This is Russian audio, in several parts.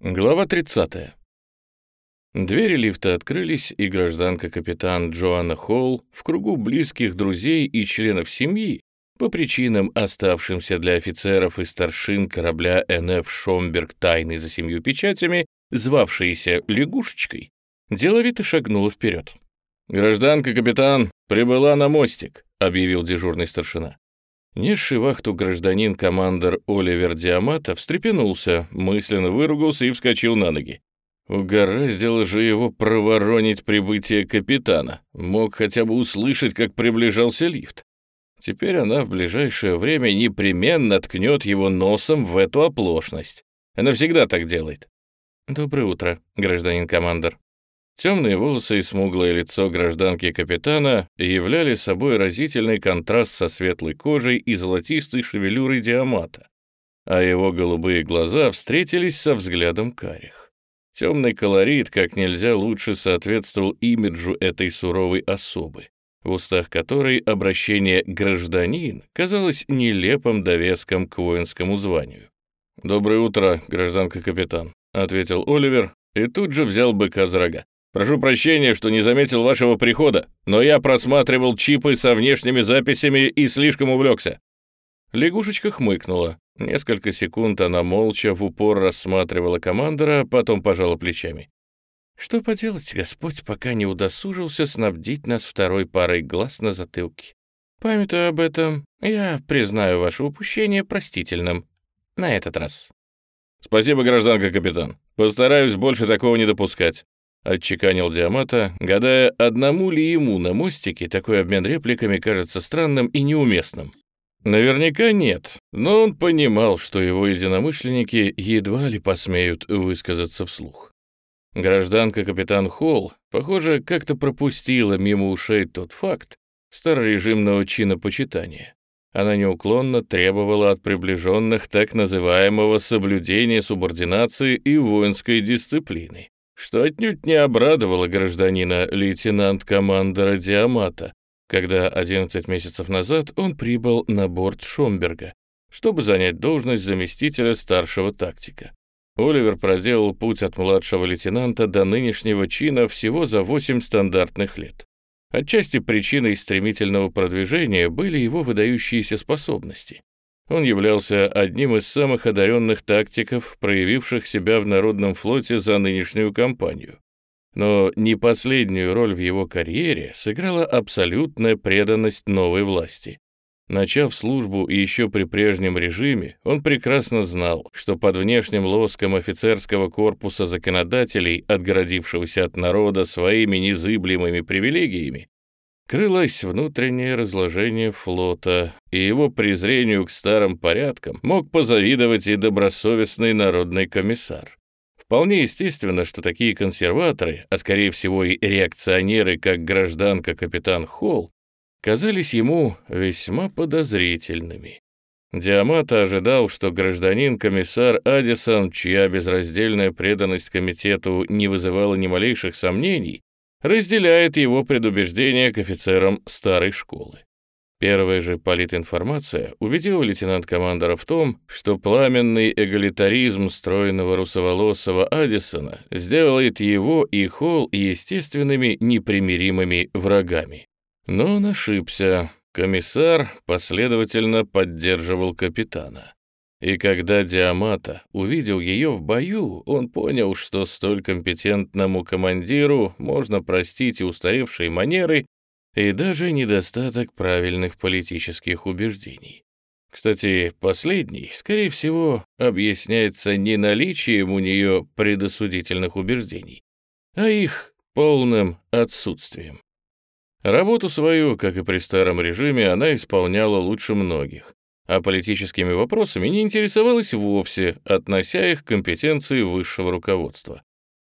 Глава 30. Двери лифта открылись, и гражданка-капитан Джоанна Холл в кругу близких друзей и членов семьи по причинам, оставшимся для офицеров и старшин корабля НФ «Шомберг» тайны за семью печатями, звавшейся «лягушечкой», деловито шагнула вперед. «Гражданка-капитан прибыла на мостик», — объявил дежурный старшина. Несший вахту гражданин-командор Оливер Диамата встрепенулся, мысленно выругался и вскочил на ноги. Угораздило же его проворонить прибытие капитана. Мог хотя бы услышать, как приближался лифт. Теперь она в ближайшее время непременно ткнет его носом в эту оплошность. Она всегда так делает. «Доброе утро, гражданин-командор», Темные волосы и смуглое лицо гражданки-капитана являли собой разительный контраст со светлой кожей и золотистой шевелюрой диамата, а его голубые глаза встретились со взглядом карих. Темный колорит как нельзя лучше соответствовал имиджу этой суровой особы, в устах которой обращение «гражданин» казалось нелепым довеском к воинскому званию. «Доброе утро, гражданка-капитан», — ответил Оливер и тут же взял быка за рога. Прошу прощения, что не заметил вашего прихода, но я просматривал чипы со внешними записями и слишком увлекся». Лягушечка хмыкнула. Несколько секунд она молча в упор рассматривала командора, потом пожала плечами. «Что поделать, Господь пока не удосужился снабдить нас второй парой глаз на затылке. Памятуя об этом, я признаю ваше упущение простительным. На этот раз». «Спасибо, гражданка капитан. Постараюсь больше такого не допускать. — отчеканил Диамата, гадая, одному ли ему на мостике такой обмен репликами кажется странным и неуместным. Наверняка нет, но он понимал, что его единомышленники едва ли посмеют высказаться вслух. Гражданка-капитан Холл, похоже, как-то пропустила мимо ушей тот факт старорежимного чинопочитания. Она неуклонно требовала от приближенных так называемого соблюдения субординации и воинской дисциплины что отнюдь не обрадовало гражданина лейтенант-командора Диамата, когда 11 месяцев назад он прибыл на борт Шомберга, чтобы занять должность заместителя старшего тактика. Оливер проделал путь от младшего лейтенанта до нынешнего чина всего за 8 стандартных лет. Отчасти причиной стремительного продвижения были его выдающиеся способности. Он являлся одним из самых одаренных тактиков, проявивших себя в Народном флоте за нынешнюю кампанию. Но не последнюю роль в его карьере сыграла абсолютная преданность новой власти. Начав службу еще при прежнем режиме, он прекрасно знал, что под внешним лоском офицерского корпуса законодателей, отгородившегося от народа своими незыблемыми привилегиями, крылось внутреннее разложение флота, и его презрению к старым порядкам мог позавидовать и добросовестный народный комиссар. Вполне естественно, что такие консерваторы, а скорее всего и реакционеры, как гражданка капитан Холл, казались ему весьма подозрительными. Диамата ожидал, что гражданин-комиссар Адисон, чья безраздельная преданность комитету не вызывала ни малейших сомнений, разделяет его предубеждения к офицерам старой школы. Первая же политинформация убедила лейтенант-командора в том, что пламенный эгалитаризм стройного русоволосого Аддисона сделает его и Холл естественными непримиримыми врагами. Но он ошибся. Комиссар последовательно поддерживал капитана. И когда Диамата увидел ее в бою, он понял, что столь компетентному командиру можно простить и устаревшие манеры, и даже недостаток правильных политических убеждений. Кстати, последний, скорее всего, объясняется не наличием у нее предосудительных убеждений, а их полным отсутствием. Работу свою, как и при старом режиме, она исполняла лучше многих а политическими вопросами не интересовалась вовсе, относя их к компетенции высшего руководства.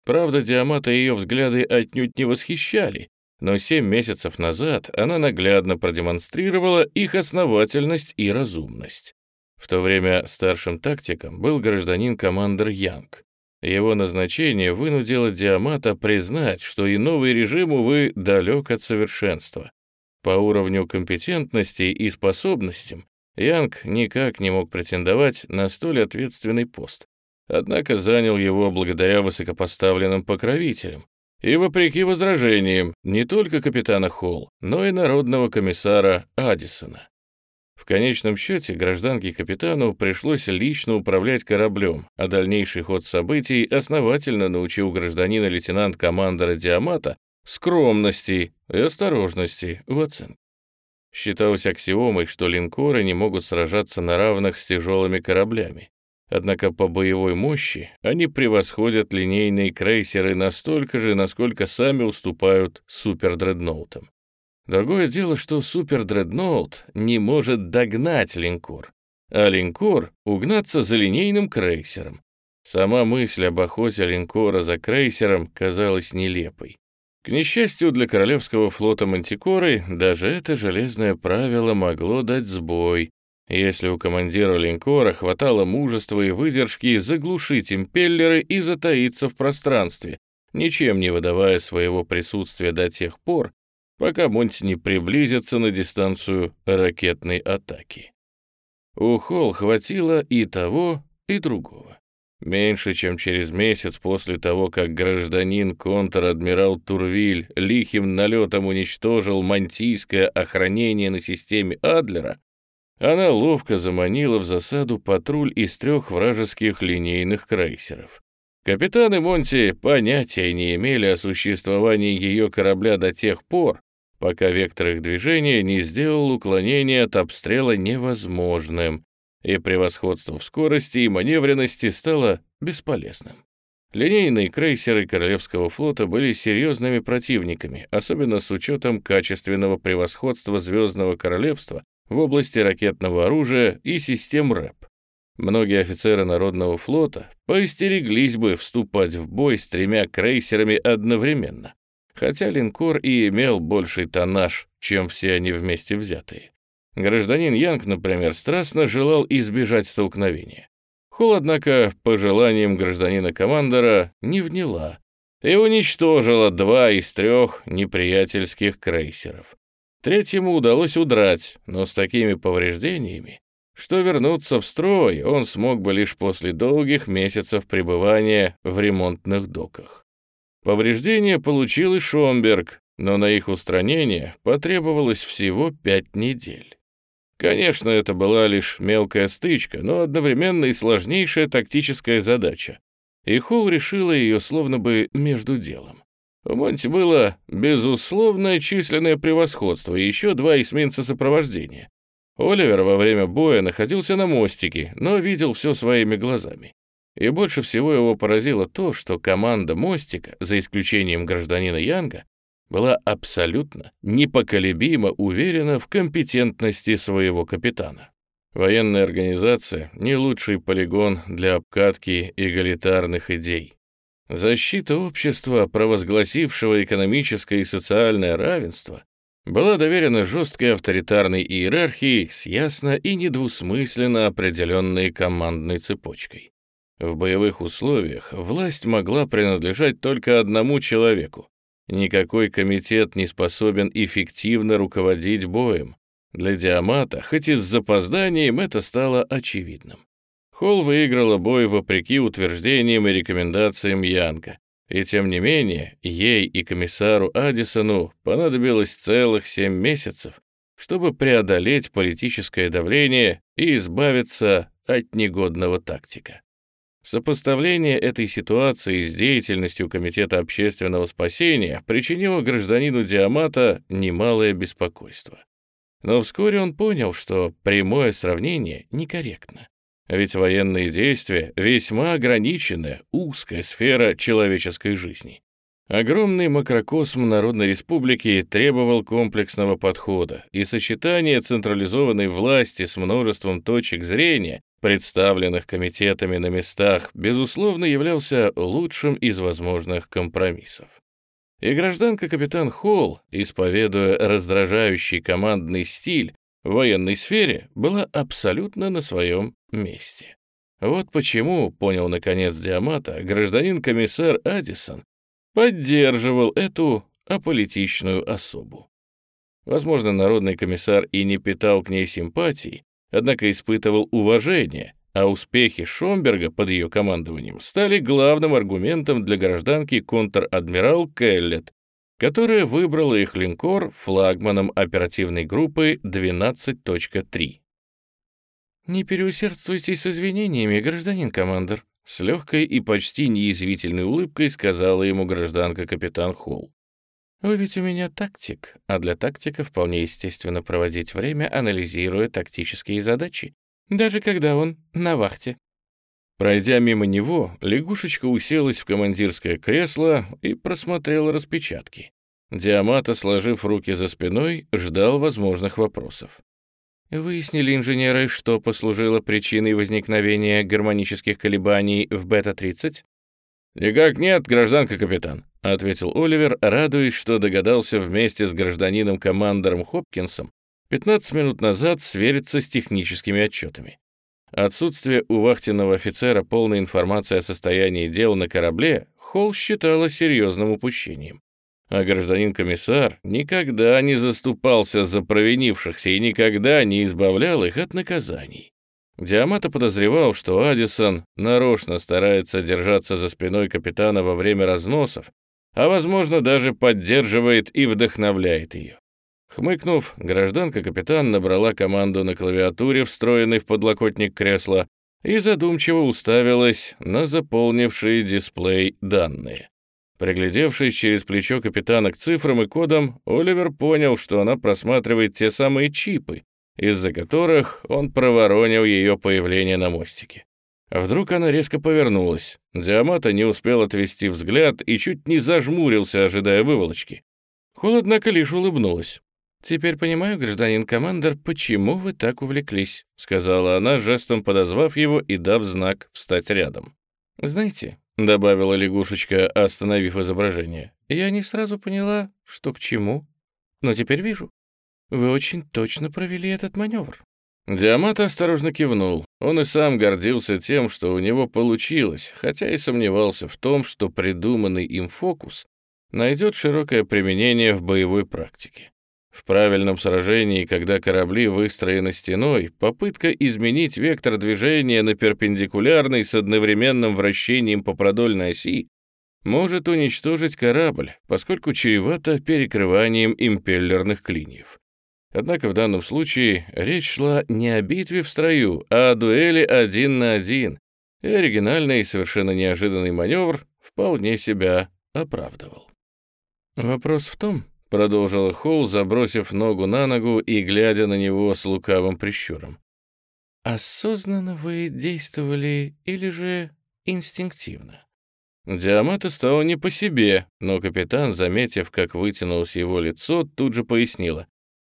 Правда, Диамата ее взгляды отнюдь не восхищали, но семь месяцев назад она наглядно продемонстрировала их основательность и разумность. В то время старшим тактиком был гражданин-командер Янг. Его назначение вынудило Диамата признать, что и новый режим, увы, далек от совершенства. По уровню компетентности и способностям Янг никак не мог претендовать на столь ответственный пост. однако занял его благодаря высокопоставленным покровителям и вопреки возражениям не только капитана Холл, но и народного комиссара Аддисона. В конечном счете гражданке капитану пришлось лично управлять кораблем, а дальнейший ход событий основательно научил гражданина лейтенант-командора Диамата скромности и осторожности в оценке. Считалось аксиомой, что линкоры не могут сражаться на равных с тяжелыми кораблями. Однако по боевой мощи они превосходят линейные крейсеры настолько же, насколько сами уступают супердредноутам. Другое дело, что супердредноут не может догнать линкор, а линкор — угнаться за линейным крейсером. Сама мысль об охоте линкора за крейсером казалась нелепой. К несчастью для Королевского флота Мантикоры, даже это железное правило могло дать сбой, если у командира линкора хватало мужества и выдержки заглушить импеллеры и затаиться в пространстве, ничем не выдавая своего присутствия до тех пор, пока Монти не приблизится на дистанцию ракетной атаки. У Холл хватило и того, и другого. Меньше чем через месяц после того, как гражданин контр-адмирал Турвиль лихим налетом уничтожил мантийское охранение на системе Адлера, она ловко заманила в засаду патруль из трех вражеских линейных крейсеров. Капитаны Монти понятия не имели о существовании ее корабля до тех пор, пока вектор их движения не сделал уклонение от обстрела невозможным, и превосходство в скорости и маневренности стало бесполезным. Линейные крейсеры Королевского флота были серьезными противниками, особенно с учетом качественного превосходства Звездного Королевства в области ракетного оружия и систем РЭП. Многие офицеры Народного флота поистереглись бы вступать в бой с тремя крейсерами одновременно, хотя линкор и имел больший тоннаж, чем все они вместе взятые. Гражданин Янг, например, страстно желал избежать столкновения. Холл, однако, по желаниям гражданина-командора не вняла и уничтожила два из трех неприятельских крейсеров. Третьему удалось удрать, но с такими повреждениями, что вернуться в строй он смог бы лишь после долгих месяцев пребывания в ремонтных доках. Повреждения получил и Шомберг, но на их устранение потребовалось всего пять недель. Конечно, это была лишь мелкая стычка, но одновременно и сложнейшая тактическая задача. И Холл решила ее словно бы между делом. У Монти было безусловное численное превосходство и еще два эсминца сопровождения. Оливер во время боя находился на мостике, но видел все своими глазами. И больше всего его поразило то, что команда мостика, за исключением гражданина Янга, была абсолютно непоколебимо уверена в компетентности своего капитана. Военная организация — не лучший полигон для обкатки эгалитарных идей. Защита общества, провозгласившего экономическое и социальное равенство, была доверена жесткой авторитарной иерархии с ясно и недвусмысленно определенной командной цепочкой. В боевых условиях власть могла принадлежать только одному человеку. Никакой комитет не способен эффективно руководить боем. Для Диамата, хоть и с запозданием, это стало очевидным. Холл выиграла бой вопреки утверждениям и рекомендациям Янка. И тем не менее, ей и комиссару Аддисону понадобилось целых семь месяцев, чтобы преодолеть политическое давление и избавиться от негодного тактика. Сопоставление этой ситуации с деятельностью Комитета общественного спасения причинило гражданину Диамата немалое беспокойство. Но вскоре он понял, что прямое сравнение некорректно. Ведь военные действия — весьма ограниченная, узкая сфера человеческой жизни. Огромный макрокосм Народной Республики требовал комплексного подхода, и сочетание централизованной власти с множеством точек зрения, представленных комитетами на местах, безусловно являлся лучшим из возможных компромиссов. И гражданка капитан Холл, исповедуя раздражающий командный стиль, в военной сфере была абсолютно на своем месте. Вот почему, понял наконец Диамата, гражданин-комиссар Адисон поддерживал эту аполитичную особу. Возможно, народный комиссар и не питал к ней симпатий, однако испытывал уважение, а успехи Шомберга под ее командованием стали главным аргументом для гражданки контр-адмирал Келлет, которая выбрала их линкор флагманом оперативной группы 12.3. «Не переусердствуйте с извинениями, гражданин командор», с легкой и почти неязвительной улыбкой сказала ему гражданка-капитан Холл. «Вы ведь у меня тактик, а для тактика вполне естественно проводить время, анализируя тактические задачи, даже когда он на вахте». Пройдя мимо него, лягушечка уселась в командирское кресло и просмотрела распечатки. Диамата, сложив руки за спиной, ждал возможных вопросов. Выяснили инженеры, что послужило причиной возникновения гармонических колебаний в бета-30? «Никак нет, гражданка-капитан», — ответил Оливер, радуясь, что догадался вместе с гражданином-командором Хопкинсом 15 минут назад свериться с техническими отчетами. Отсутствие у вахтенного офицера полной информации о состоянии дел на корабле Холл считала серьезным упущением а гражданин-комиссар никогда не заступался за провинившихся и никогда не избавлял их от наказаний. Диамата подозревал, что Адисон нарочно старается держаться за спиной капитана во время разносов, а, возможно, даже поддерживает и вдохновляет ее. Хмыкнув, гражданка-капитан набрала команду на клавиатуре, встроенной в подлокотник кресла, и задумчиво уставилась на заполнившие дисплей данные. Приглядевшись через плечо капитана к цифрам и кодам, Оливер понял, что она просматривает те самые чипы, из-за которых он проворонил ее появление на мостике. Вдруг она резко повернулась. Диамата не успел отвести взгляд и чуть не зажмурился, ожидая выволочки. Холл, однако, лишь улыбнулась. «Теперь понимаю, гражданин командор, почему вы так увлеклись», сказала она, жестом подозвав его и дав знак «встать рядом». «Знаете, — добавила лягушечка, остановив изображение. «Я не сразу поняла, что к чему, но теперь вижу. Вы очень точно провели этот маневр». Диамат осторожно кивнул. Он и сам гордился тем, что у него получилось, хотя и сомневался в том, что придуманный им фокус найдет широкое применение в боевой практике. В правильном сражении, когда корабли выстроены стеной, попытка изменить вектор движения на перпендикулярный с одновременным вращением по продольной оси может уничтожить корабль, поскольку чревато перекрыванием импеллерных клиньев. Однако в данном случае речь шла не о битве в строю, а о дуэли один на один, и оригинальный и совершенно неожиданный маневр вполне себя оправдывал. Вопрос в том, продолжила Холл, забросив ногу на ногу и глядя на него с лукавым прищуром. «Осознанно вы действовали или же инстинктивно?» Диамата стало не по себе, но капитан, заметив, как вытянулось его лицо, тут же пояснила.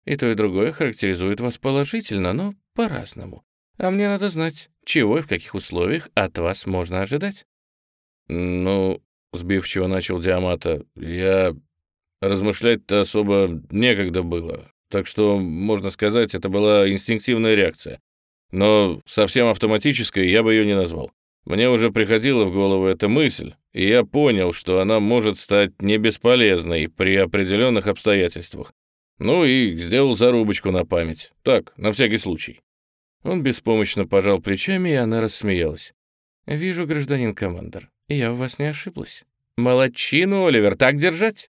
«И то, и другое характеризует вас положительно, но по-разному. А мне надо знать, чего и в каких условиях от вас можно ожидать». «Ну...» — сбивчиво начал Диамата. «Я Размышлять-то особо некогда было, так что, можно сказать, это была инстинктивная реакция. Но совсем автоматической я бы ее не назвал. Мне уже приходила в голову эта мысль, и я понял, что она может стать не бесполезной при определенных обстоятельствах. Ну и сделал зарубочку на память. Так, на всякий случай. Он беспомощно пожал плечами, и она рассмеялась. «Вижу, гражданин командор, я в вас не ошиблась. Молодчину, Оливер, так держать!»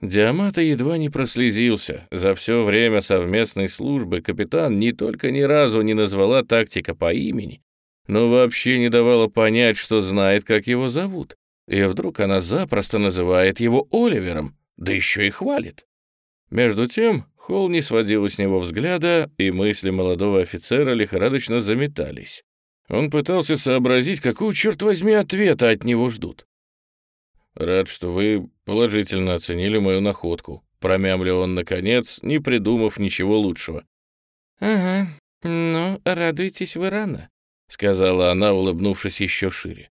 Диамата едва не прослезился. За все время совместной службы капитан не только ни разу не назвала тактика по имени, но вообще не давала понять, что знает, как его зовут. И вдруг она запросто называет его Оливером, да еще и хвалит. Между тем Холл не сводил с него взгляда, и мысли молодого офицера лихорадочно заметались. Он пытался сообразить, какого, черт возьми, ответа от него ждут. «Рад, что вы положительно оценили мою находку», — промямлил он, наконец, не придумав ничего лучшего. «Ага, ну, радуйтесь вы рано», — сказала она, улыбнувшись еще шире.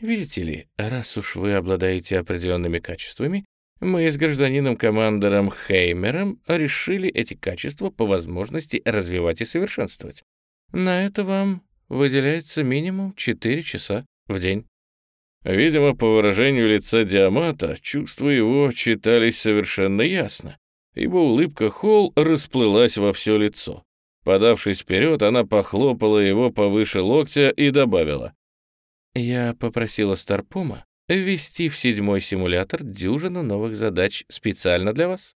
«Видите ли, раз уж вы обладаете определенными качествами, мы с гражданином-командором Хеймером решили эти качества по возможности развивать и совершенствовать. На это вам выделяется минимум 4 часа в день». Видимо, по выражению лица Диамата, чувства его читались совершенно ясно, ибо улыбка Холл расплылась во все лицо. Подавшись вперед, она похлопала его повыше локтя и добавила. «Я попросила Старпома ввести в седьмой симулятор дюжину новых задач специально для вас.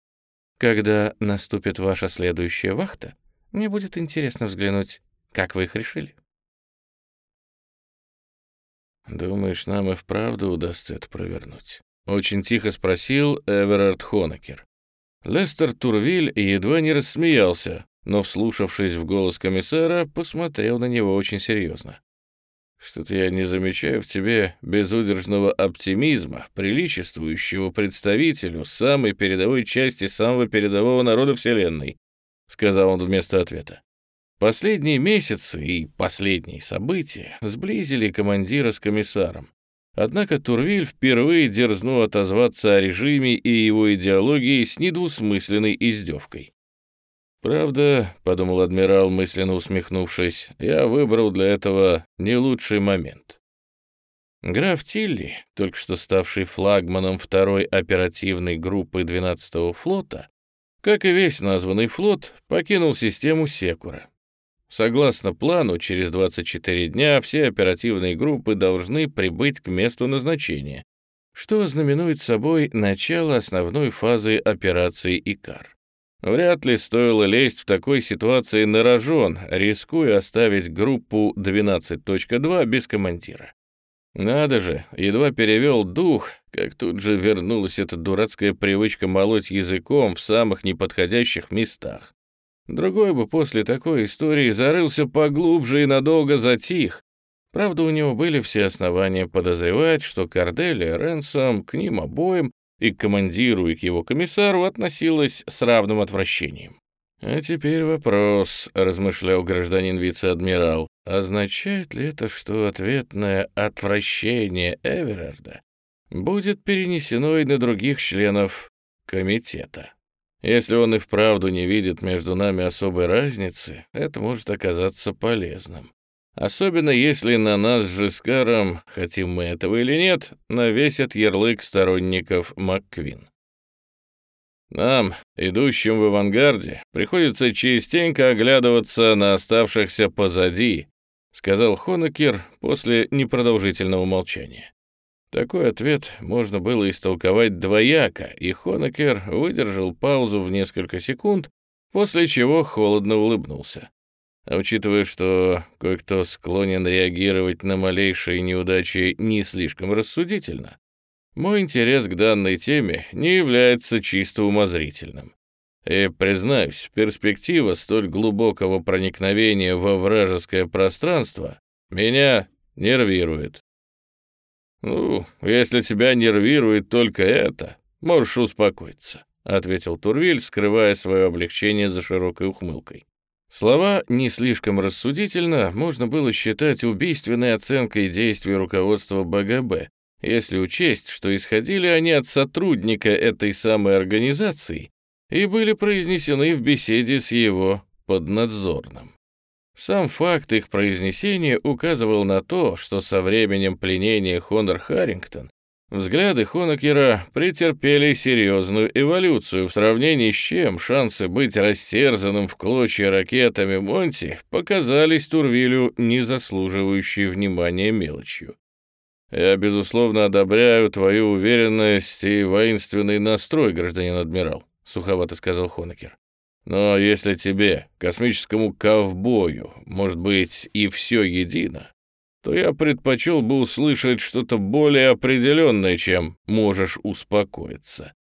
Когда наступит ваша следующая вахта, мне будет интересно взглянуть, как вы их решили». «Думаешь, нам и вправду удастся это провернуть?» — очень тихо спросил Эверард Хонекер. Лестер Турвиль едва не рассмеялся, но, вслушавшись в голос комиссара, посмотрел на него очень серьезно. «Что-то я не замечаю в тебе безудержного оптимизма, приличествующего представителю самой передовой части самого передового народа Вселенной», — сказал он вместо ответа. Последние месяцы и последние события сблизили командира с комиссаром. Однако Турвиль впервые дерзнул отозваться о режиме и его идеологии с недвусмысленной издевкой. «Правда», — подумал адмирал, мысленно усмехнувшись, — «я выбрал для этого не лучший момент». Граф Тилли, только что ставший флагманом второй оперативной группы 12-го флота, как и весь названный флот, покинул систему Секура. Согласно плану, через 24 дня все оперативные группы должны прибыть к месту назначения, что знаменует собой начало основной фазы операции «Икар». Вряд ли стоило лезть в такой ситуации на рожон, рискуя оставить группу 12.2 без командира. Надо же, едва перевел дух, как тут же вернулась эта дурацкая привычка молоть языком в самых неподходящих местах. Другой бы после такой истории зарылся поглубже и надолго затих. Правда, у него были все основания подозревать, что Корделия Ренсом к ним обоим и к командиру, и к его комиссару относилась с равным отвращением. «А теперь вопрос», — размышлял гражданин вице-адмирал, «означает ли это, что ответное отвращение Эверарда будет перенесено и на других членов комитета?» Если он и вправду не видит между нами особой разницы, это может оказаться полезным. Особенно если на нас с Жискаром, хотим мы этого или нет, навесят ярлык сторонников МакКвин. Нам, идущим в авангарде, приходится частенько оглядываться на оставшихся позади, сказал Хонекер после непродолжительного молчания. Такой ответ можно было истолковать двояко, и Хонекер выдержал паузу в несколько секунд, после чего холодно улыбнулся. А учитывая, что кое-кто склонен реагировать на малейшие неудачи не слишком рассудительно, мой интерес к данной теме не является чисто умозрительным. И, признаюсь, перспектива столь глубокого проникновения во вражеское пространство меня нервирует. «Ну, если тебя нервирует только это, можешь успокоиться», — ответил Турвиль, скрывая свое облегчение за широкой ухмылкой. Слова «не слишком рассудительно» можно было считать убийственной оценкой действий руководства БГБ, если учесть, что исходили они от сотрудника этой самой организации и были произнесены в беседе с его поднадзорным. Сам факт их произнесения указывал на то, что со временем пленения Хонор Харрингтон Взгляды Хонекера претерпели серьезную эволюцию, в сравнении с чем шансы быть растерзанным в клочья ракетами Монти показались Турвилю не заслуживающей внимания мелочью. «Я, безусловно, одобряю твою уверенность и воинственный настрой, гражданин адмирал», — суховато сказал Хонекер. «Но если тебе, космическому ковбою, может быть, и все едино, то я предпочел бы услышать что-то более определенное, чем «можешь успокоиться».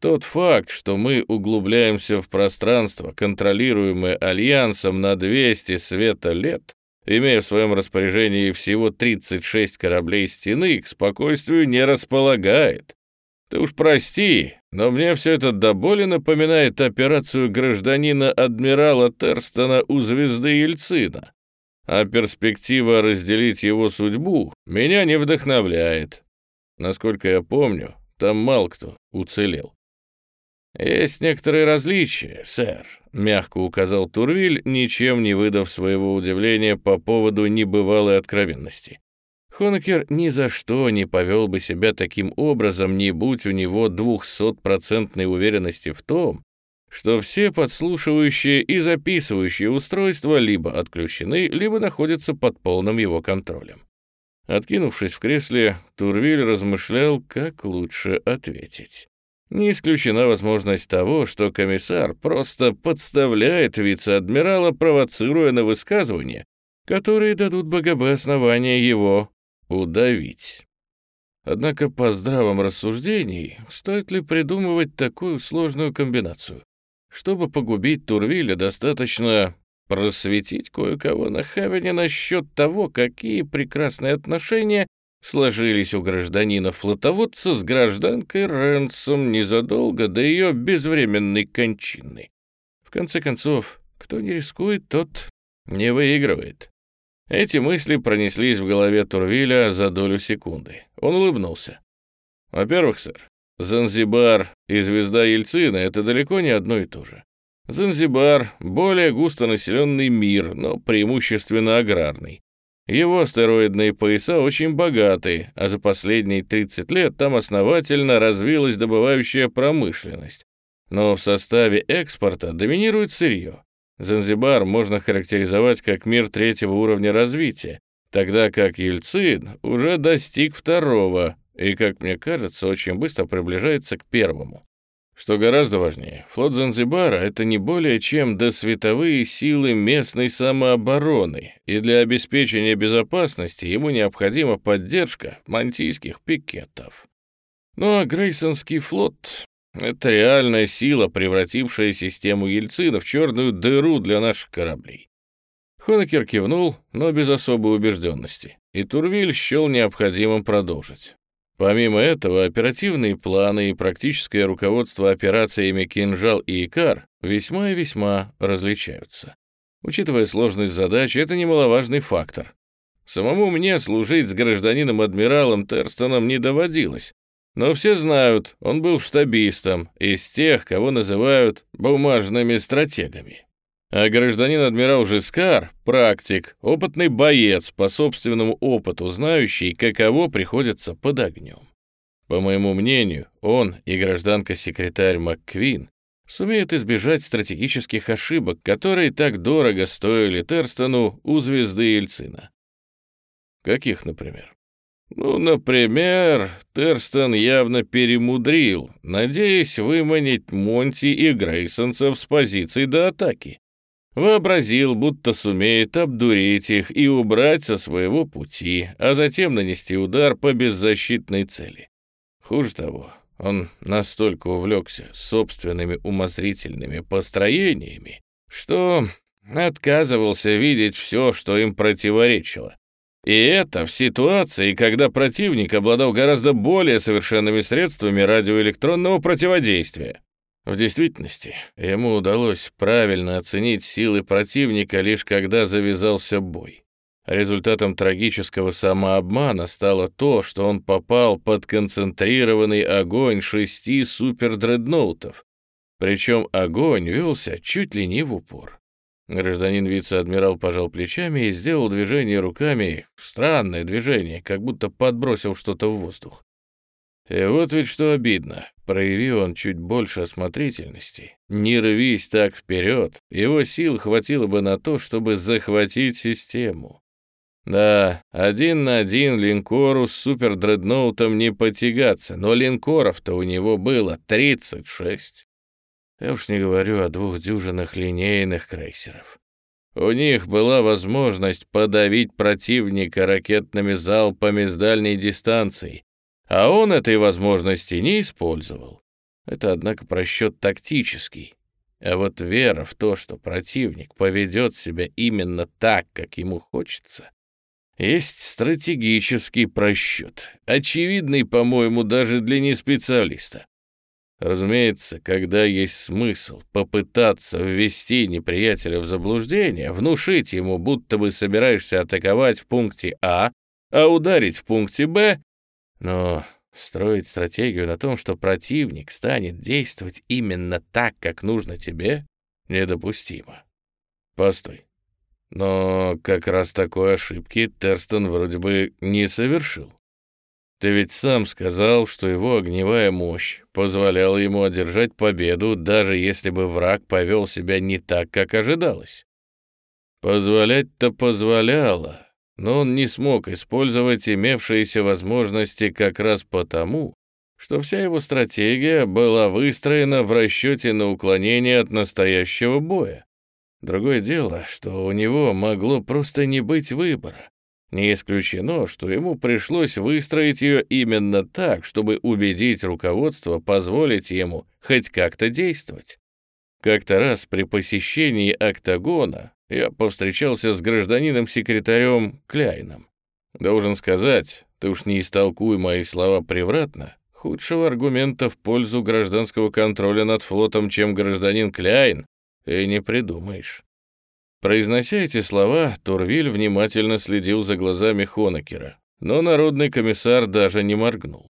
Тот факт, что мы углубляемся в пространство, контролируемое Альянсом на 200 света лет, имея в своем распоряжении всего 36 кораблей стены, к спокойствию не располагает. Ты уж прости, но мне все это до боли напоминает операцию гражданина-адмирала Терстона у звезды Ельцина а перспектива разделить его судьбу меня не вдохновляет. Насколько я помню, там мало кто уцелел. «Есть некоторые различия, сэр», — мягко указал Турвиль, ничем не выдав своего удивления по поводу небывалой откровенности. Хонекер ни за что не повел бы себя таким образом, не будь у него двухсотпроцентной уверенности в том, что все подслушивающие и записывающие устройства либо отключены, либо находятся под полным его контролем. Откинувшись в кресле, Турвиль размышлял, как лучше ответить. Не исключена возможность того, что комиссар просто подставляет вице-адмирала, провоцируя на высказывания, которые дадут БГБ основания его удавить. Однако по здравом рассуждении, стоит ли придумывать такую сложную комбинацию? Чтобы погубить Турвиля, достаточно просветить кое-кого на Хавене насчет того, какие прекрасные отношения сложились у гражданина-флотоводца с гражданкой Рэнсом незадолго до ее безвременной кончины. В конце концов, кто не рискует, тот не выигрывает. Эти мысли пронеслись в голове Турвиля за долю секунды. Он улыбнулся. «Во-первых, сэр, Занзибар и звезда Ельцина — это далеко не одно и то же. Занзибар — более густонаселенный мир, но преимущественно аграрный. Его астероидные пояса очень богаты, а за последние 30 лет там основательно развилась добывающая промышленность. Но в составе экспорта доминирует сырье. Занзибар можно характеризовать как мир третьего уровня развития, тогда как Ельцин уже достиг второго и, как мне кажется, очень быстро приближается к первому. Что гораздо важнее, флот Занзибара — это не более чем досветовые силы местной самообороны, и для обеспечения безопасности ему необходима поддержка мантийских пикетов. Ну а Грейсонский флот — это реальная сила, превратившая систему Ельцина в черную дыру для наших кораблей. Хонекер кивнул, но без особой убежденности, и Турвиль счел необходимым продолжить. Помимо этого, оперативные планы и практическое руководство операциями «Кинжал» и «Икар» весьма и весьма различаются. Учитывая сложность задачи, это немаловажный фактор. Самому мне служить с гражданином-адмиралом Терстоном не доводилось, но все знают, он был штабистом, из тех, кого называют «бумажными стратегами». А гражданин-адмирал Жискар — практик, опытный боец, по собственному опыту знающий, каково приходится под огнем. По моему мнению, он и гражданка-секретарь МакКвин сумеют избежать стратегических ошибок, которые так дорого стоили Терстону у звезды Ельцина. Каких, например? Ну, например, Терстон явно перемудрил, надеясь выманить Монти и Грейсонцев с позиций до атаки. Вообразил, будто сумеет обдурить их и убрать со своего пути, а затем нанести удар по беззащитной цели. Хуже того, он настолько увлекся собственными умозрительными построениями, что отказывался видеть все, что им противоречило. И это в ситуации, когда противник обладал гораздо более совершенными средствами радиоэлектронного противодействия. В действительности, ему удалось правильно оценить силы противника лишь когда завязался бой. Результатом трагического самообмана стало то, что он попал под концентрированный огонь шести супердредноутов. Причем огонь велся чуть ли не в упор. Гражданин вице-адмирал пожал плечами и сделал движение руками, странное движение, как будто подбросил что-то в воздух. И вот ведь что обидно. Прояви он чуть больше осмотрительности. Не рвись так вперед, его сил хватило бы на то, чтобы захватить систему. Да, один на один линкору с супердредноутом не потягаться, но линкоров-то у него было 36. Я уж не говорю о двух дюжинах линейных крейсеров. У них была возможность подавить противника ракетными залпами с дальней дистанции, а он этой возможности не использовал. Это, однако, просчет тактический. А вот вера в то, что противник поведет себя именно так, как ему хочется, есть стратегический просчет, очевидный, по-моему, даже для неспециалиста. Разумеется, когда есть смысл попытаться ввести неприятеля в заблуждение, внушить ему, будто бы собираешься атаковать в пункте А, а ударить в пункте Б, но строить стратегию на том, что противник станет действовать именно так, как нужно тебе, недопустимо. Постой. Но как раз такой ошибки Терстон вроде бы не совершил. Ты ведь сам сказал, что его огневая мощь позволяла ему одержать победу, даже если бы враг повел себя не так, как ожидалось. Позволять-то позволяло, но он не смог использовать имевшиеся возможности как раз потому, что вся его стратегия была выстроена в расчете на уклонение от настоящего боя. Другое дело, что у него могло просто не быть выбора. Не исключено, что ему пришлось выстроить ее именно так, чтобы убедить руководство позволить ему хоть как-то действовать. Как-то раз при посещении октагона я повстречался с гражданином-секретарем Кляйном. Должен сказать, ты уж не истолкуй мои слова превратно, худшего аргумента в пользу гражданского контроля над флотом, чем гражданин Кляйн, ты не придумаешь. Произнося эти слова, Турвиль внимательно следил за глазами Хонекера, но народный комиссар даже не моргнул.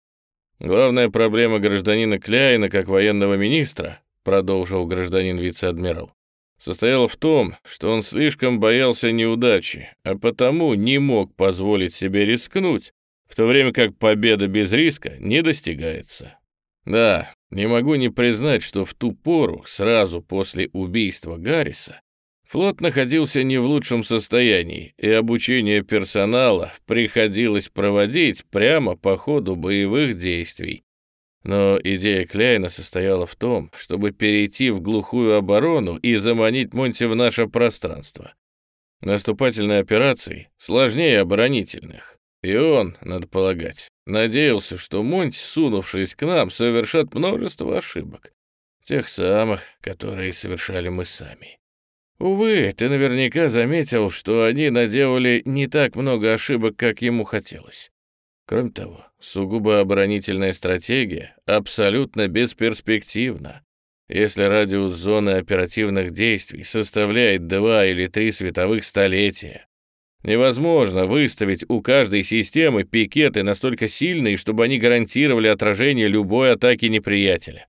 «Главная проблема гражданина Кляйна как военного министра», продолжил гражданин вице-адмирал, состояла в том, что он слишком боялся неудачи, а потому не мог позволить себе рискнуть, в то время как победа без риска не достигается. Да, не могу не признать, что в ту пору, сразу после убийства Гарриса, Флот находился не в лучшем состоянии, и обучение персонала приходилось проводить прямо по ходу боевых действий. Но идея Кляйна состояла в том, чтобы перейти в глухую оборону и заманить Монти в наше пространство. Наступательные операции сложнее оборонительных. И он, надо полагать, надеялся, что Монти, сунувшись к нам, совершат множество ошибок. Тех самых, которые совершали мы сами. Увы, ты наверняка заметил, что они наделали не так много ошибок, как ему хотелось. Кроме того, сугубо оборонительная стратегия абсолютно бесперспективна. Если радиус зоны оперативных действий составляет два или три световых столетия, невозможно выставить у каждой системы пикеты настолько сильные, чтобы они гарантировали отражение любой атаки неприятеля.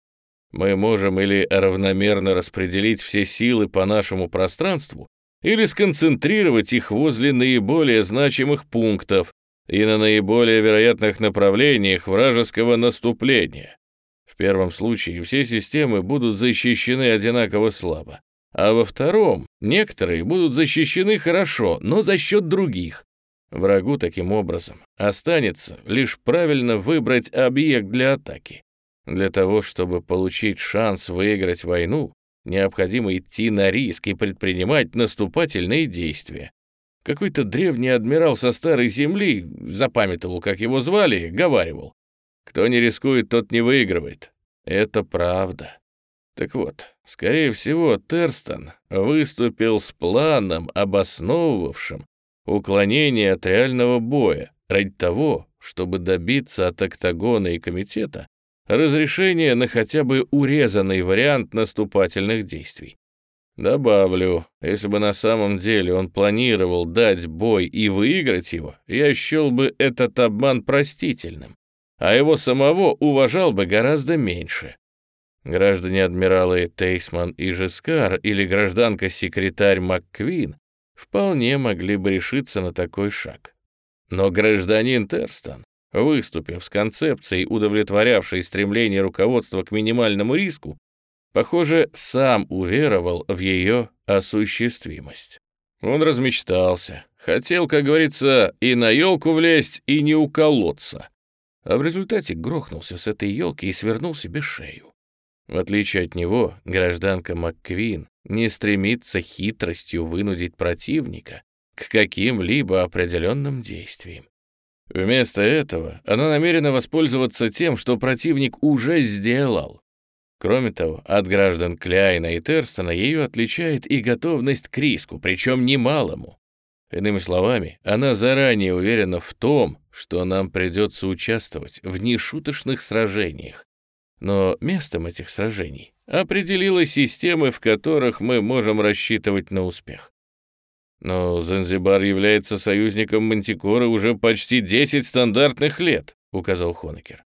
Мы можем или равномерно распределить все силы по нашему пространству, или сконцентрировать их возле наиболее значимых пунктов и на наиболее вероятных направлениях вражеского наступления. В первом случае все системы будут защищены одинаково слабо, а во втором некоторые будут защищены хорошо, но за счет других. Врагу таким образом останется лишь правильно выбрать объект для атаки. Для того, чтобы получить шанс выиграть войну, необходимо идти на риск и предпринимать наступательные действия. Какой-то древний адмирал со старой земли, запамятовал, как его звали, говаривал. Кто не рискует, тот не выигрывает. Это правда. Так вот, скорее всего, Терстон выступил с планом, обосновывавшим уклонение от реального боя ради того, чтобы добиться от октагона и комитета разрешение на хотя бы урезанный вариант наступательных действий. Добавлю, если бы на самом деле он планировал дать бой и выиграть его, я счел бы этот обман простительным, а его самого уважал бы гораздо меньше. Граждане адмиралы Тейсман и Жескар или гражданка-секретарь МакКвин вполне могли бы решиться на такой шаг. Но гражданин Терстон выступив с концепцией, удовлетворявшей стремление руководства к минимальному риску, похоже, сам уверовал в ее осуществимость. Он размечтался, хотел, как говорится, и на елку влезть, и не уколоться, а в результате грохнулся с этой елки и свернул себе шею. В отличие от него, гражданка МакКвин не стремится хитростью вынудить противника к каким-либо определенным действиям. Вместо этого она намерена воспользоваться тем, что противник уже сделал. Кроме того, от граждан Кляйна и Терстона ее отличает и готовность к риску, причем немалому. Иными словами, она заранее уверена в том, что нам придется участвовать в нешуточных сражениях. Но местом этих сражений определила системы, в которых мы можем рассчитывать на успех. Но Занзибар является союзником Мантикоры уже почти 10 стандартных лет, указал Хонекер.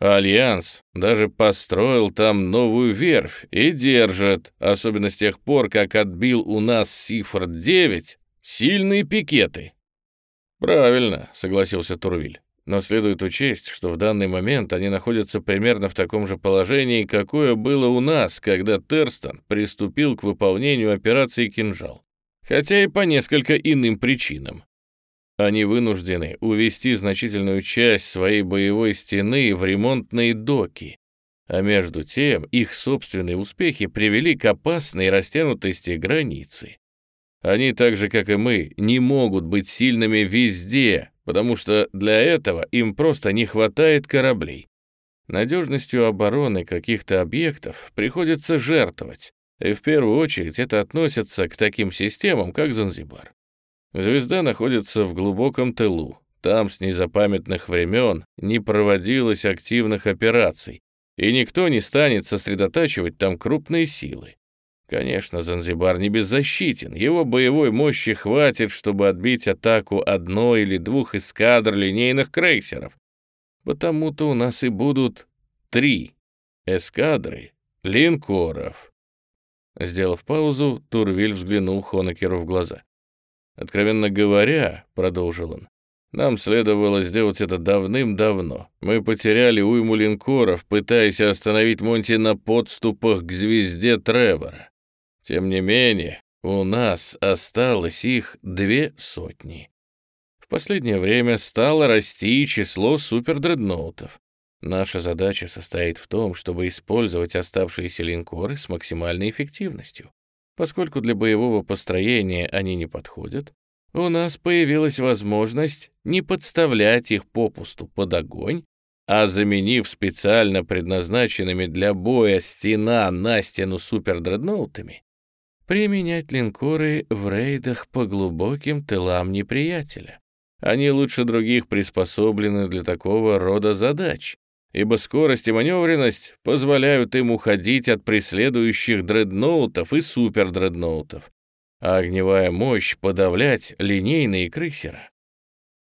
Альянс даже построил там новую верфь и держит, особенно с тех пор, как отбил у нас Сифорд-9, сильные пикеты. Правильно, согласился Турвиль. но следует учесть, что в данный момент они находятся примерно в таком же положении, какое было у нас, когда Терстон приступил к выполнению операции «Кинжал», хотя и по несколько иным причинам. Они вынуждены увести значительную часть своей боевой стены в ремонтные доки, а между тем их собственные успехи привели к опасной растянутости границы. Они так же, как и мы, не могут быть сильными везде, потому что для этого им просто не хватает кораблей. Надежностью обороны каких-то объектов приходится жертвовать, и в первую очередь это относится к таким системам, как Занзибар. Звезда находится в глубоком тылу, там с незапамятных времен не проводилось активных операций, и никто не станет сосредотачивать там крупные силы. Конечно, Занзибар не беззащитен, его боевой мощи хватит, чтобы отбить атаку одной или двух эскадр линейных крейсеров. Потому-то у нас и будут три эскадры линкоров. Сделав паузу, Турвиль взглянул Хонекеру в глаза. «Откровенно говоря», — продолжил он, — «нам следовало сделать это давным-давно. Мы потеряли уйму линкоров, пытаясь остановить Монти на подступах к звезде Тревора. Тем не менее, у нас осталось их две сотни. В последнее время стало расти число супердредноутов. Наша задача состоит в том, чтобы использовать оставшиеся линкоры с максимальной эффективностью. Поскольку для боевого построения они не подходят, у нас появилась возможность не подставлять их попусту под огонь, а заменив специально предназначенными для боя стена на стену супердредноутами, применять линкоры в рейдах по глубоким тылам неприятеля. Они лучше других приспособлены для такого рода задач, ибо скорость и маневренность позволяют им уходить от преследующих дредноутов и супердредноутов, а огневая мощь подавлять линейные крейсера.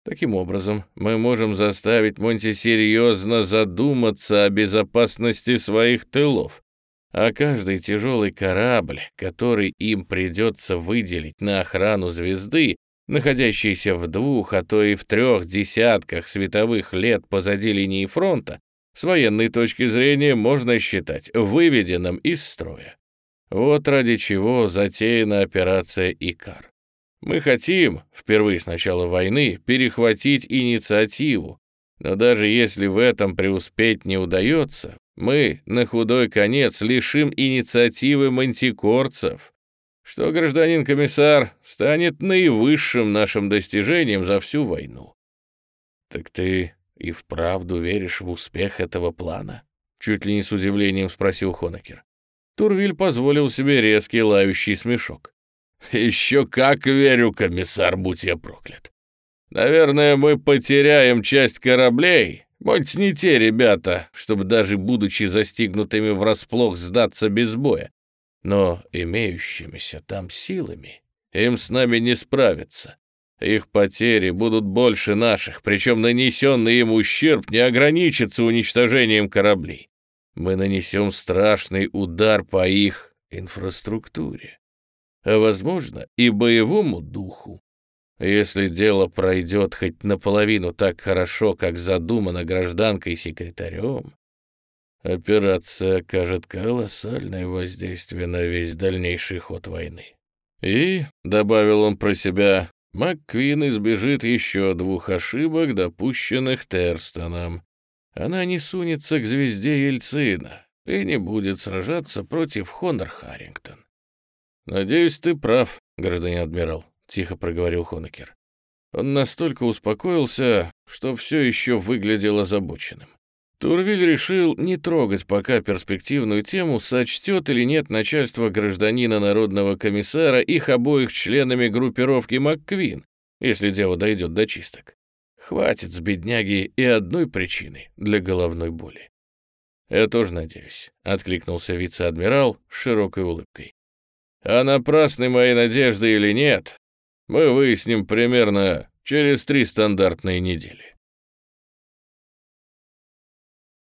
Таким образом, мы можем заставить Монти серьезно задуматься о безопасности своих тылов, а каждый тяжелый корабль, который им придется выделить на охрану звезды, находящейся в двух, а то и в трех десятках световых лет позади линии фронта, с военной точки зрения можно считать выведенным из строя. Вот ради чего затеяна операция «Икар». Мы хотим, впервые с начала войны, перехватить инициативу, но даже если в этом преуспеть не удается, мы на худой конец лишим инициативы мантикорцев, что гражданин-комиссар станет наивысшим нашим достижением за всю войну. Так ты и вправду веришь в успех этого плана? Чуть ли не с удивлением спросил Хонекер. Турвиль позволил себе резкий лающий смешок. «Еще как верю, комиссар, будь я проклят. Наверное, мы потеряем часть кораблей, Будь не те ребята, чтобы даже будучи застигнутыми врасплох сдаться без боя. Но имеющимися там силами им с нами не справиться. Их потери будут больше наших, причем нанесенный им ущерб не ограничится уничтожением кораблей. Мы нанесем страшный удар по их инфраструктуре, а, возможно, и боевому духу. Если дело пройдет хоть наполовину так хорошо, как задумано гражданкой-секретарем, операция окажет колоссальное воздействие на весь дальнейший ход войны. И, — добавил он про себя, — МакКвин избежит еще двух ошибок, допущенных Терстоном. Она не сунется к звезде Ельцина и не будет сражаться против Хонор Харрингтон. «Надеюсь, ты прав, гражданин адмирал», — тихо проговорил Хонекер. Он настолько успокоился, что все еще выглядел озабоченным. Турвиль решил не трогать пока перспективную тему, сочтет или нет начальство гражданина народного комиссара их обоих членами группировки МакКвин, если дело дойдет до чисток. Хватит с бедняги и одной причины для головной боли. «Я тоже надеюсь», — откликнулся вице-адмирал с широкой улыбкой. «А напрасны мои надежды или нет, мы выясним примерно через три стандартные недели.